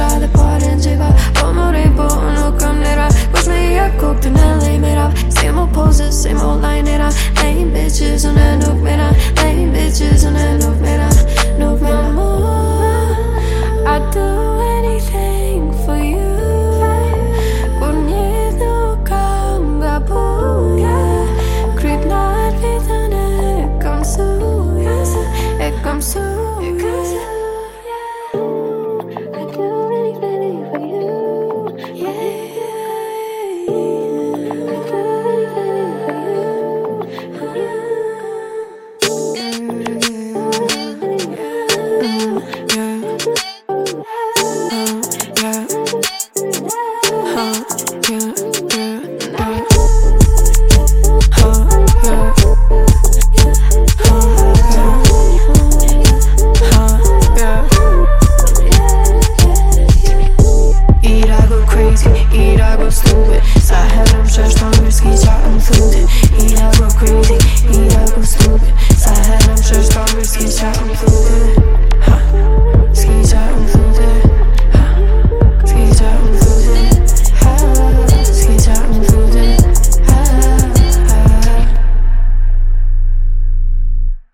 try boys. change out the world